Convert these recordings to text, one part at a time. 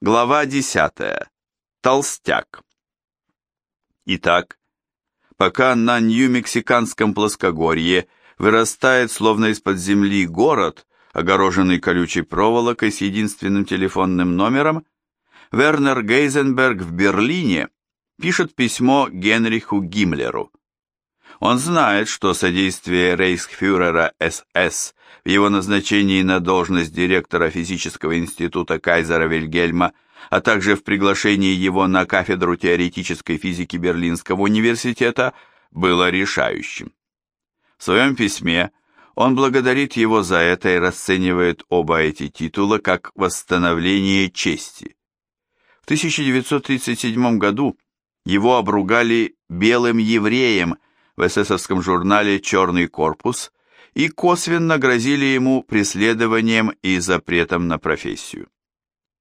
Глава 10. Толстяк. Итак, пока на Нью-Мексиканском плоскогорье вырастает словно из-под земли город, огороженный колючей проволокой с единственным телефонным номером, Вернер Гейзенберг в Берлине пишет письмо Генриху Гиммлеру. Он знает, что содействие рейхсфюрера СС в его назначении на должность директора физического института Кайзера Вильгельма, а также в приглашении его на кафедру теоретической физики Берлинского университета, было решающим. В своем письме он благодарит его за это и расценивает оба эти титула как восстановление чести. В 1937 году его обругали белым евреем в эсэсовском журнале «Черный корпус», и косвенно грозили ему преследованием и запретом на профессию.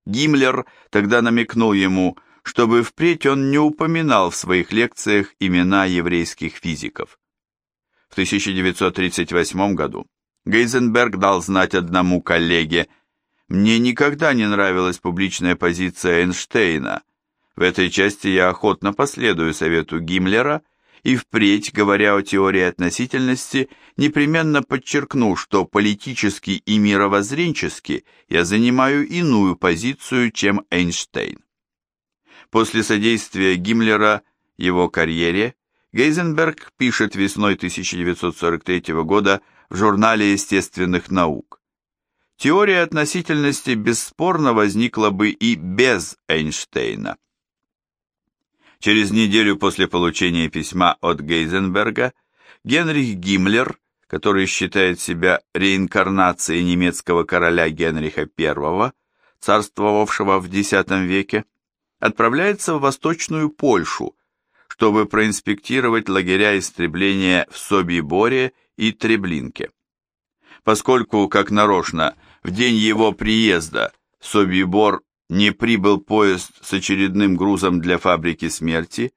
Гиммлер тогда намекнул ему, чтобы впредь он не упоминал в своих лекциях имена еврейских физиков. В 1938 году Гейзенберг дал знать одному коллеге, «Мне никогда не нравилась публичная позиция Эйнштейна. В этой части я охотно последую совету Гиммлера и впредь, говоря о теории относительности, непременно подчеркну, что политически и мировоззренчески я занимаю иную позицию, чем Эйнштейн. После содействия Гиммлера его карьере Гейзенберг пишет весной 1943 года в журнале естественных наук. Теория относительности бесспорно возникла бы и без Эйнштейна. Через неделю после получения письма от Гейзенберга Генрих Гиммлер, который считает себя реинкарнацией немецкого короля Генриха I, царствовавшего в X веке, отправляется в Восточную Польшу, чтобы проинспектировать лагеря истребления в Собиборе и Треблинке. Поскольку, как нарочно, в день его приезда Собибор не прибыл поезд с очередным грузом для фабрики смерти,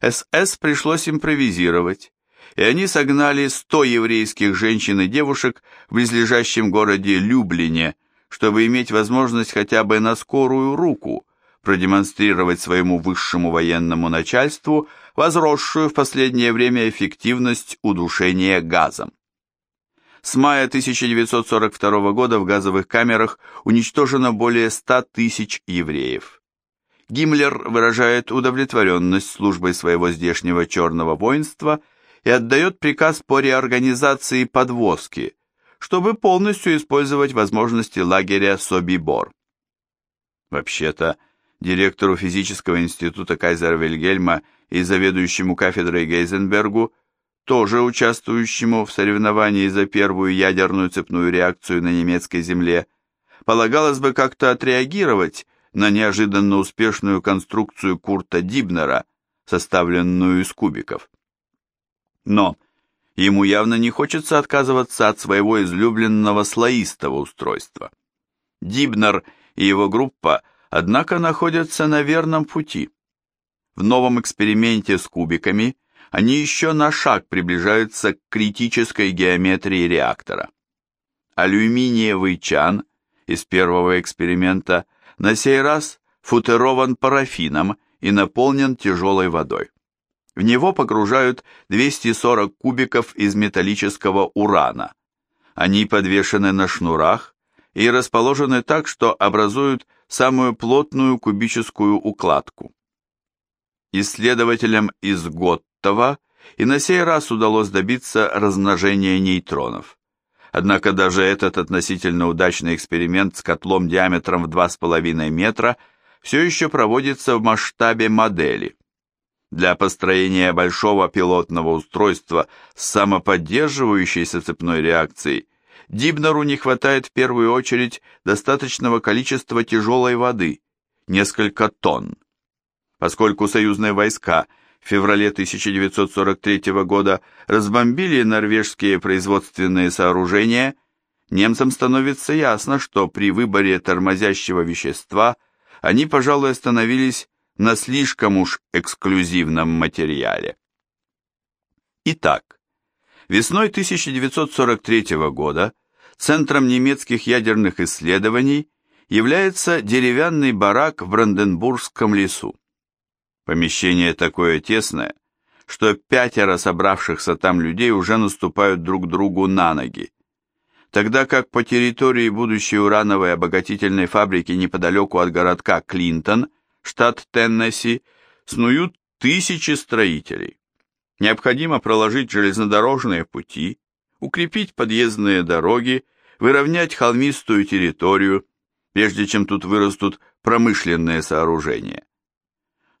СС пришлось импровизировать, и они согнали 100 еврейских женщин и девушек в близлежащем городе Люблине, чтобы иметь возможность хотя бы на скорую руку продемонстрировать своему высшему военному начальству возросшую в последнее время эффективность удушения газом. С мая 1942 года в газовых камерах уничтожено более 100 тысяч евреев. Гиммлер выражает удовлетворенность службой своего здешнего черного воинства и отдает приказ по реорганизации подвозки, чтобы полностью использовать возможности лагеря Собибор. Вообще-то, директору физического института Кайзера Вильгельма и заведующему кафедрой Гейзенбергу – тоже участвующему в соревновании за первую ядерную цепную реакцию на немецкой земле, полагалось бы как-то отреагировать на неожиданно успешную конструкцию Курта Дибнера, составленную из кубиков. Но ему явно не хочется отказываться от своего излюбленного слоистого устройства. Дибнер и его группа, однако, находятся на верном пути. В новом эксперименте с кубиками – они еще на шаг приближаются к критической геометрии реактора. Алюминиевый чан из первого эксперимента на сей раз футерован парафином и наполнен тяжелой водой. В него погружают 240 кубиков из металлического урана. Они подвешены на шнурах и расположены так, что образуют самую плотную кубическую укладку. Исследователям из ГОТ Оттава, и на сей раз удалось добиться размножения нейтронов. Однако даже этот относительно удачный эксперимент с котлом диаметром в 2,5 метра все еще проводится в масштабе модели. Для построения большого пилотного устройства с самоподдерживающейся цепной реакцией Дибнеру не хватает в первую очередь достаточного количества тяжелой воды, несколько тонн. Поскольку союзные войска – в феврале 1943 года разбомбили норвежские производственные сооружения, немцам становится ясно, что при выборе тормозящего вещества они, пожалуй, остановились на слишком уж эксклюзивном материале. Итак, весной 1943 года Центром немецких ядерных исследований является деревянный барак в Бранденбургском лесу. Помещение такое тесное, что пятеро собравшихся там людей уже наступают друг другу на ноги, тогда как по территории будущей урановой обогатительной фабрики неподалеку от городка Клинтон, штат Теннесси, снуют тысячи строителей. Необходимо проложить железнодорожные пути, укрепить подъездные дороги, выровнять холмистую территорию, прежде чем тут вырастут промышленные сооружения.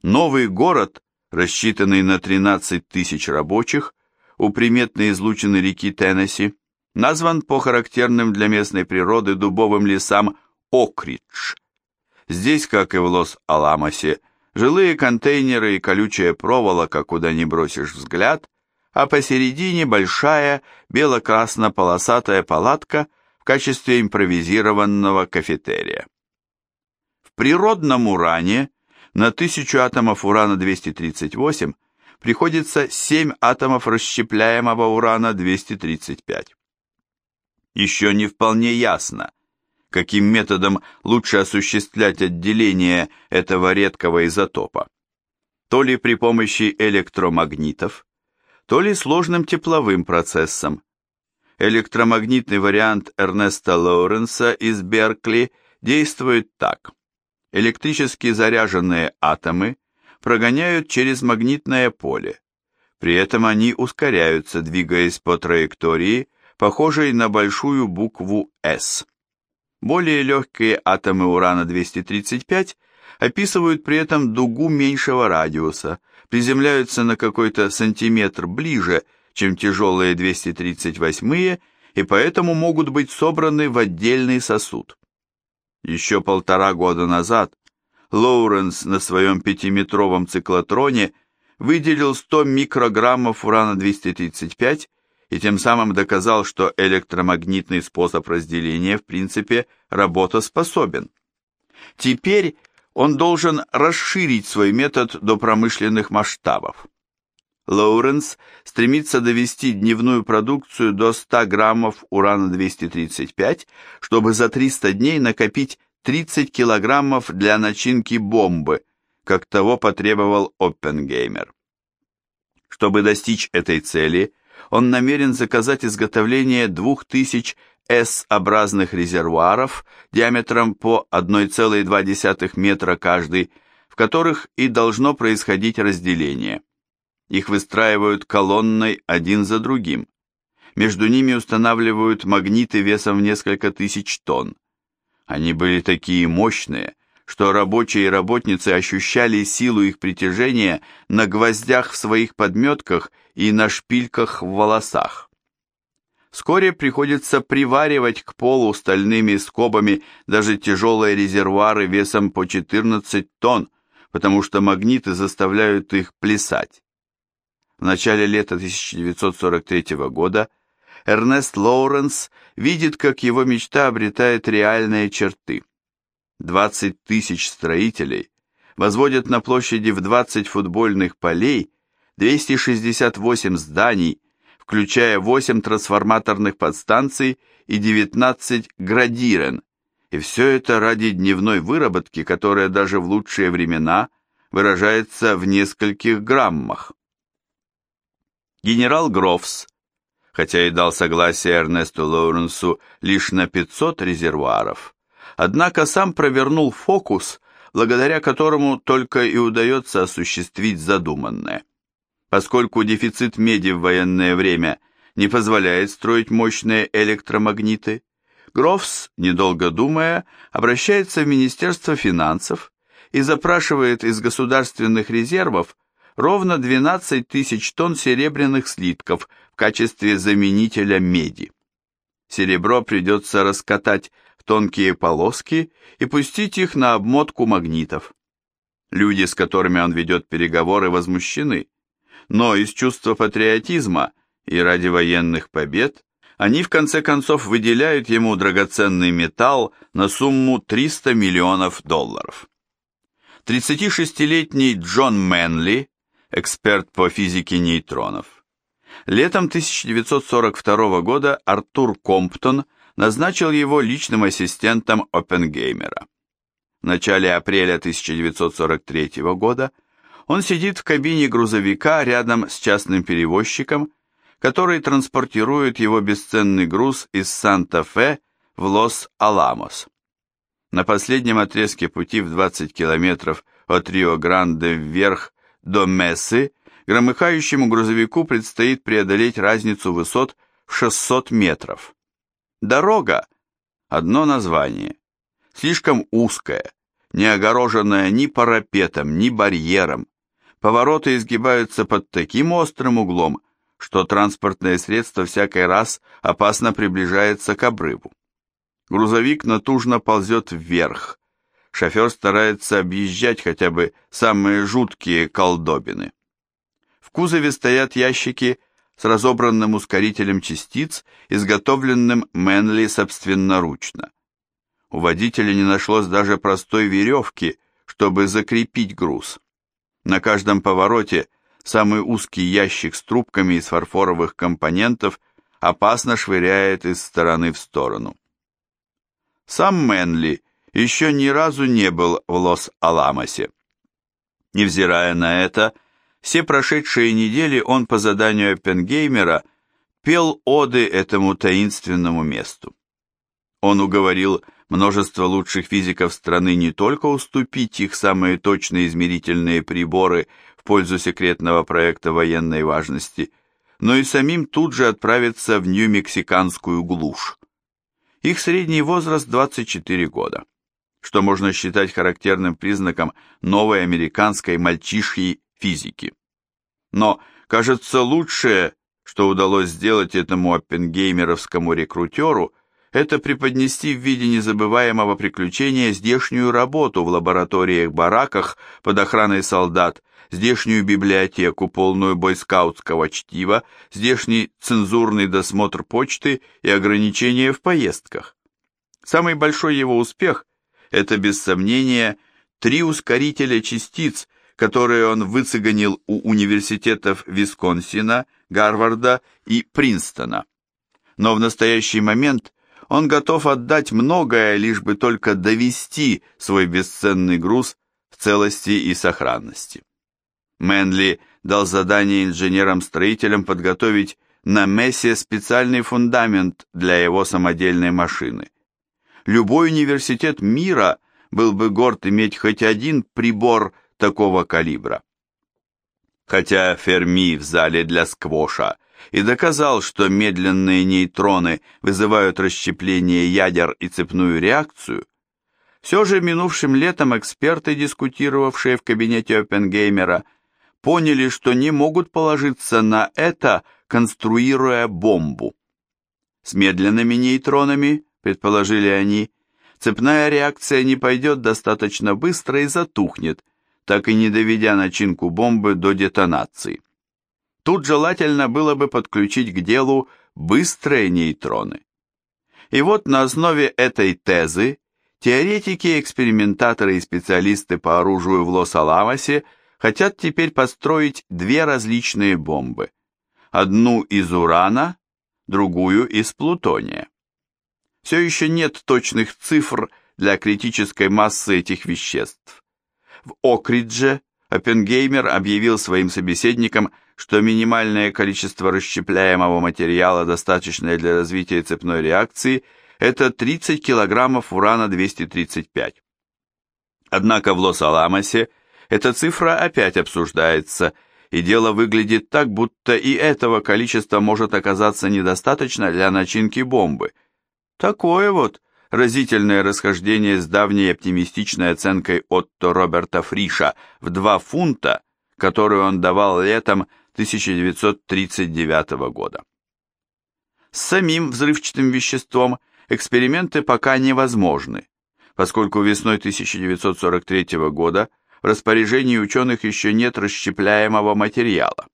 Новый город, рассчитанный на 13 тысяч рабочих, у приметной излучины реки Теннесси, назван по характерным для местной природы дубовым лесам Окридж. Здесь, как и в Лос-Аламосе, жилые контейнеры и колючая проволока, куда не бросишь взгляд, а посередине большая бело-красно-полосатая палатка в качестве импровизированного кафетерия. В природном уране на тысячу атомов урана-238 приходится 7 атомов расщепляемого урана-235. Еще не вполне ясно, каким методом лучше осуществлять отделение этого редкого изотопа. То ли при помощи электромагнитов, то ли сложным тепловым процессом. Электромагнитный вариант Эрнеста Лоуренса из Беркли действует так. Электрически заряженные атомы прогоняют через магнитное поле. При этом они ускоряются, двигаясь по траектории, похожей на большую букву «С». Более легкие атомы урана-235 описывают при этом дугу меньшего радиуса, приземляются на какой-то сантиметр ближе, чем тяжелые 238-е, и поэтому могут быть собраны в отдельный сосуд. Еще полтора года назад Лоуренс на своем пятиметровом циклотроне выделил 100 микрограммов урана-235 и тем самым доказал, что электромагнитный способ разделения в принципе работоспособен. Теперь он должен расширить свой метод до промышленных масштабов. Лоуренс стремится довести дневную продукцию до 100 граммов урана-235, чтобы за 300 дней накопить 30 килограммов для начинки бомбы, как того потребовал Оппенгеймер. Чтобы достичь этой цели – он намерен заказать изготовление 2000 S-образных резервуаров диаметром по 1,2 метра каждый, в которых и должно происходить разделение. Их выстраивают колонной один за другим. Между ними устанавливают магниты весом в несколько тысяч тонн. Они были такие мощные, что рабочие и работницы ощущали силу их притяжения на гвоздях в своих подметках и на шпильках в волосах. Вскоре приходится приваривать к полу стальными скобами даже тяжелые резервуары весом по 14 тонн, потому что магниты заставляют их плясать. В начале лета 1943 года Эрнест Лоуренс видит, как его мечта обретает реальные черты. 20 тысяч строителей возводят на площади в 20 футбольных полей 268 зданий, включая 8 трансформаторных подстанций и 19 градирен, и все это ради дневной выработки, которая даже в лучшие времена выражается в нескольких граммах. Генерал Грофс, хотя и дал согласие Эрнесту Лоуренсу лишь на 500 резервуаров, однако сам провернул фокус, благодаря которому только и удается осуществить задуманное. Поскольку дефицит меди в военное время не позволяет строить мощные электромагниты, Грофс, недолго думая, обращается в Министерство финансов и запрашивает из государственных резервов ровно 12 тысяч тонн серебряных слитков в качестве заменителя меди. Серебро придется раскатать тонкие полоски и пустить их на обмотку магнитов. Люди, с которыми он ведет переговоры, возмущены, но из чувства патриотизма и ради военных побед они в конце концов выделяют ему драгоценный металл на сумму 300 миллионов долларов. 36-летний Джон Мэнли, эксперт по физике нейтронов. Летом 1942 года Артур Комптон назначил его личным ассистентом Оппенгеймера. В начале апреля 1943 года он сидит в кабине грузовика рядом с частным перевозчиком, который транспортирует его бесценный груз из Санта-Фе в Лос-Аламос. На последнем отрезке пути в 20 километров от Рио-Гранде вверх до Мессы громыхающему грузовику предстоит преодолеть разницу высот в 600 метров. Дорога – одно название, слишком узкая, не огороженная ни парапетом, ни барьером. Повороты изгибаются под таким острым углом, что транспортное средство всякий раз опасно приближается к обрыву. Грузовик натужно ползет вверх. Шофер старается объезжать хотя бы самые жуткие колдобины. В кузове стоят ящики с разобранным ускорителем частиц, изготовленным Мэнли собственноручно. У водителя не нашлось даже простой веревки, чтобы закрепить груз. На каждом повороте самый узкий ящик с трубками из фарфоровых компонентов опасно швыряет из стороны в сторону. Сам Мэнли еще ни разу не был в Лос-Аламосе. Невзирая на это, все прошедшие недели он по заданию Оппенгеймера пел оды этому таинственному месту. Он уговорил множество лучших физиков страны не только уступить их самые точные измерительные приборы в пользу секретного проекта военной важности, но и самим тут же отправиться в Нью-Мексиканскую глушь. Их средний возраст 24 года, что можно считать характерным признаком новой американской мальчишьей физики. Но, кажется, лучшее, что удалось сделать этому оппенгеймеровскому рекрутеру, это преподнести в виде незабываемого приключения здешнюю работу в лабораториях-бараках под охраной солдат, здешнюю библиотеку, полную бойскаутского чтива, здешний цензурный досмотр почты и ограничения в поездках. Самый большой его успех – это, без сомнения, три ускорителя частиц, которые он выцеганил у университетов Висконсина, Гарварда и Принстона. Но в настоящий момент он готов отдать многое, лишь бы только довести свой бесценный груз в целости и сохранности. Мэнли дал задание инженерам-строителям подготовить на Мессе специальный фундамент для его самодельной машины. Любой университет мира был бы горд иметь хоть один прибор такого калибра. Хотя Ферми в зале для сквоша и доказал, что медленные нейтроны вызывают расщепление ядер и цепную реакцию, все же минувшим летом эксперты, дискутировавшие в кабинете Оппенгеймера, поняли, что не могут положиться на это, конструируя бомбу. С медленными нейтронами, предположили они, цепная реакция не пойдет достаточно быстро и затухнет, так и не доведя начинку бомбы до детонации. Тут желательно было бы подключить к делу быстрые нейтроны. И вот на основе этой тезы теоретики, экспериментаторы и специалисты по оружию в Лос-Аламосе хотят теперь построить две различные бомбы. Одну из урана, другую из плутония. Все еще нет точных цифр для критической массы этих веществ. В Окридже Оппенгеймер объявил своим собеседникам, что минимальное количество расщепляемого материала, достаточное для развития цепной реакции, это 30 килограммов урана-235. Однако в Лос-Аламосе эта цифра опять обсуждается, и дело выглядит так, будто и этого количества может оказаться недостаточно для начинки бомбы. Такое вот разительное расхождение с давней оптимистичной оценкой Отто Роберта Фриша в 2 фунта, которую он давал летом 1939 года. С самим взрывчатым веществом эксперименты пока невозможны, поскольку весной 1943 года в распоряжении ученых еще нет расщепляемого материала.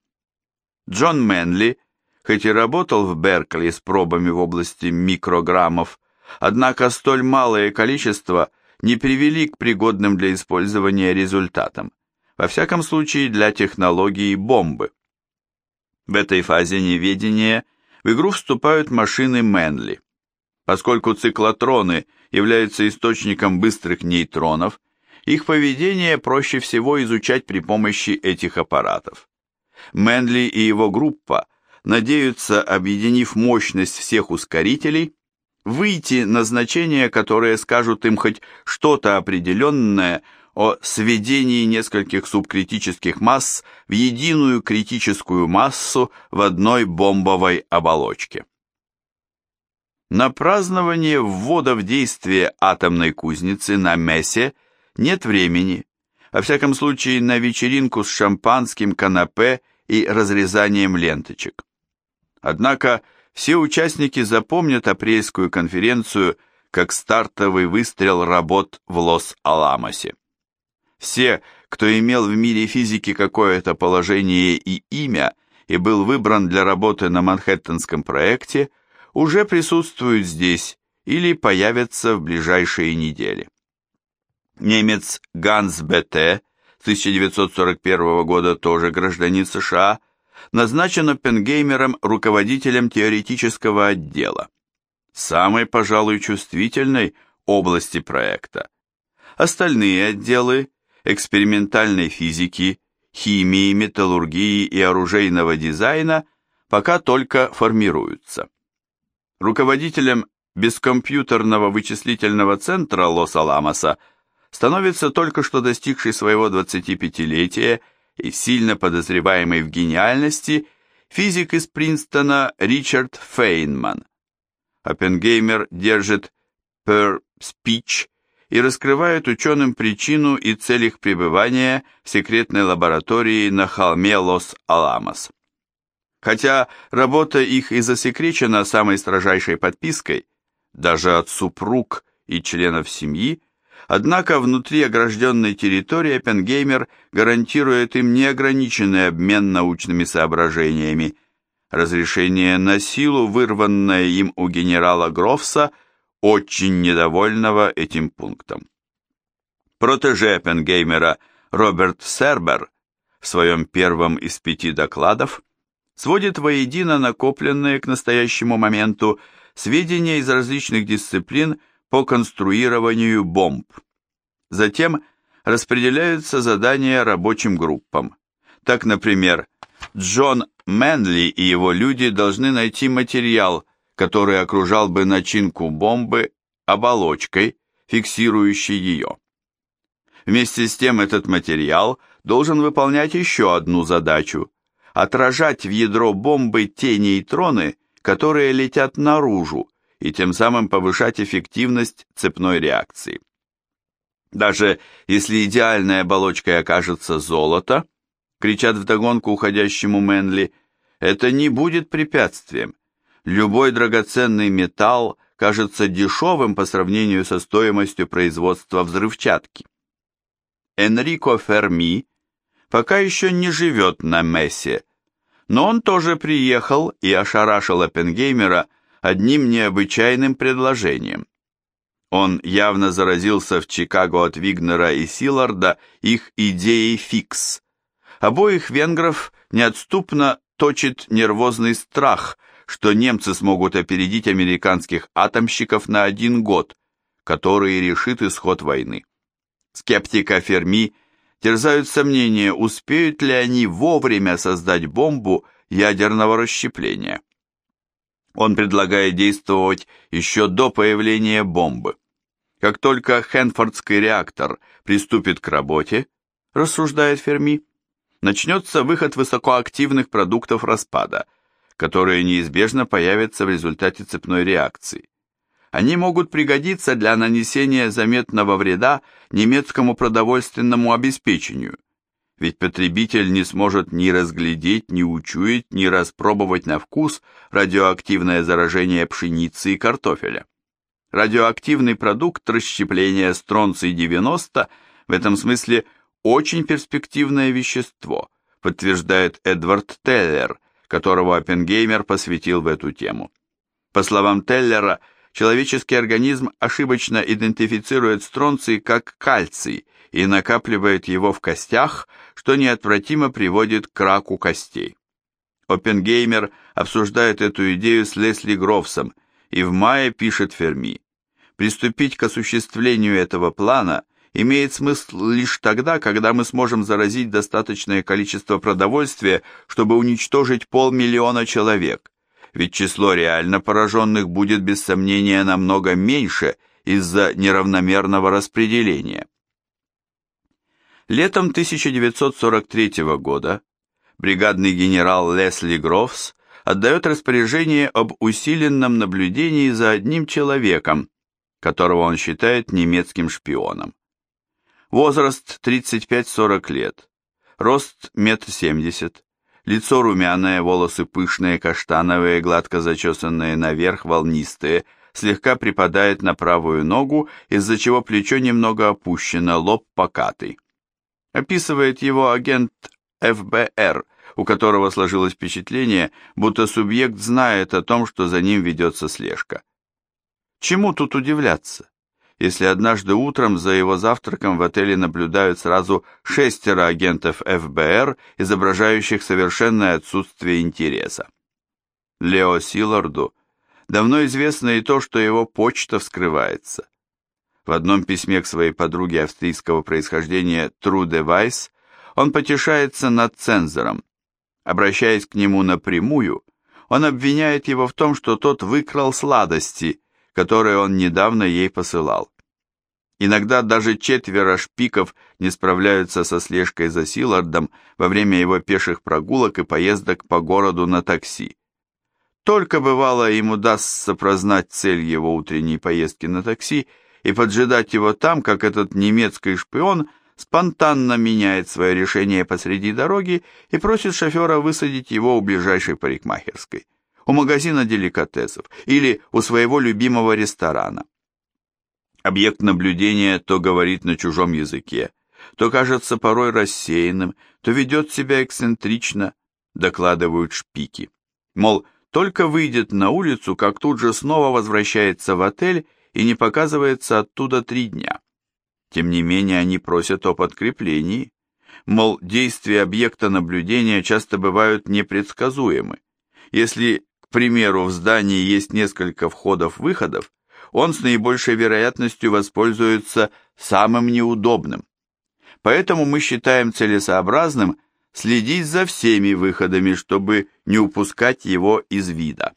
Джон Мэнли, хоть и работал в Беркли с пробами в области микрограммов, однако столь малое количество не привели к пригодным для использования результатам, во всяком случае для технологии бомбы. В этой фазе неведения в игру вступают машины Мэнли. Поскольку циклотроны являются источником быстрых нейтронов, их поведение проще всего изучать при помощи этих аппаратов. Мэнли и его группа надеются, объединив мощность всех ускорителей, выйти на значения, которые скажут им хоть что-то определенное о сведении нескольких субкритических масс в единую критическую массу в одной бомбовой оболочке. На празднование ввода в действие атомной кузницы на Мессе нет времени, во всяком случае на вечеринку с шампанским, канапе и разрезанием ленточек. Однако все участники запомнят апрельскую конференцию как стартовый выстрел работ в Лос-Аламосе. Все, кто имел в мире физики какое-то положение и имя и был выбран для работы на Манхэттенском проекте, уже присутствуют здесь или появятся в ближайшие недели. Немец Ганс Бетте 1941 года тоже гражданин США, назначен Оппенгеймером руководителем теоретического отдела, самой, пожалуй, чувствительной области проекта. Остальные отделы экспериментальной физики, химии, металлургии и оружейного дизайна пока только формируются. Руководителем бескомпьютерного вычислительного центра Лос-Аламоса становится только что достигший своего 25-летия и сильно подозреваемый в гениальности физик из Принстона Ричард Фейнман. Оппенгеймер держит per speech и раскрывает ученым причину и цель их пребывания в секретной лаборатории на холме Лос-Аламос. Хотя работа их и засекречена самой строжайшей подпиской, даже от супруг и членов семьи, Однако внутри огражденной территории Оппенгеймер гарантирует им неограниченный обмен научными соображениями. Разрешение на силу, вырванное им у генерала Грофса, очень недовольного этим пунктом. Протеже Оппенгеймера Роберт Сербер в своем первом из пяти докладов сводит воедино накопленные к настоящему моменту сведения из различных дисциплин по конструированию бомб. Затем распределяются задания рабочим группам. Так, например, Джон Мэнли и его люди должны найти материал, который окружал бы начинку бомбы оболочкой, фиксирующей ее. Вместе с тем этот материал должен выполнять еще одну задачу – отражать в ядро бомбы те нейтроны, которые летят наружу, и тем самым повышать эффективность цепной реакции. Даже если идеальной оболочкой окажется золото, кричат вдогонку уходящему Мэнли, это не будет препятствием. Любой драгоценный металл кажется дешевым по сравнению со стоимостью производства взрывчатки. Энрико Ферми пока еще не живет на Мессе, но он тоже приехал и ошарашил Оппенгеймера одним необычайным предложением. Он явно заразился в Чикаго от Вигнера и Силарда их идеей фикс. Обоих венгров неотступно точит нервозный страх, что немцы смогут опередить американских атомщиков на один год, который решит исход войны. Скептика Ферми терзают сомнения, успеют ли они вовремя создать бомбу ядерного расщепления. Он предлагает действовать еще до появления бомбы. Как только Хенфордский реактор приступит к работе, рассуждает Ферми, начнется выход высокоактивных продуктов распада, которые неизбежно появятся в результате цепной реакции. Они могут пригодиться для нанесения заметного вреда немецкому продовольственному обеспечению – ведь потребитель не сможет ни разглядеть, ни учуять, ни распробовать на вкус радиоактивное заражение пшеницы и картофеля. Радиоактивный продукт расщепления стронций-90 в этом смысле очень перспективное вещество, подтверждает Эдвард Теллер, которого Оппенгеймер посвятил в эту тему. По словам Теллера, человеческий организм ошибочно идентифицирует стронций как кальций и накапливает его в костях, что неотвратимо приводит к раку костей. Оппенгеймер обсуждает эту идею с Лесли Грофсом И в мае пишет Ферми, приступить к осуществлению этого плана имеет смысл лишь тогда, когда мы сможем заразить достаточное количество продовольствия, чтобы уничтожить полмиллиона человек, ведь число реально пораженных будет без сомнения намного меньше из-за неравномерного распределения. Летом 1943 года бригадный генерал Лесли Грофс отдает распоряжение об усиленном наблюдении за одним человеком, которого он считает немецким шпионом. Возраст 35-40 лет, рост 1,70 м, лицо румяное, волосы пышные, каштановые, гладко зачесанные наверх, волнистые, слегка припадает на правую ногу, из-за чего плечо немного опущено, лоб покатый. Описывает его агент ФБР, у которого сложилось впечатление, будто субъект знает о том, что за ним ведется слежка. Чему тут удивляться, если однажды утром за его завтраком в отеле наблюдают сразу шестеро агентов ФБР, изображающих совершенное отсутствие интереса? Лео Силарду давно известно и то, что его почта вскрывается. В одном письме к своей подруге австрийского происхождения Труде Вайс он потешается над цензором. Обращаясь к нему напрямую, он обвиняет его в том, что тот выкрал сладости, которые он недавно ей посылал. Иногда даже четверо шпиков не справляются со слежкой за Силардом во время его пеших прогулок и поездок по городу на такси. Только бывало им удастся прознать цель его утренней поездки на такси и поджидать его там, как этот немецкий шпион – спонтанно меняет свое решение посреди дороги и просит шофера высадить его у ближайшей парикмахерской, у магазина деликатесов или у своего любимого ресторана. Объект наблюдения то говорит на чужом языке, то кажется порой рассеянным, то ведет себя эксцентрично, докладывают шпики. Мол, только выйдет на улицу, как тут же снова возвращается в отель и не показывается оттуда три дня. Тем не менее, они просят о подкреплении. Мол, действия объекта наблюдения часто бывают непредсказуемы. Если, к примеру, в здании есть несколько входов-выходов, он с наибольшей вероятностью воспользуется самым неудобным. Поэтому мы считаем целесообразным следить за всеми выходами, чтобы не упускать его из вида.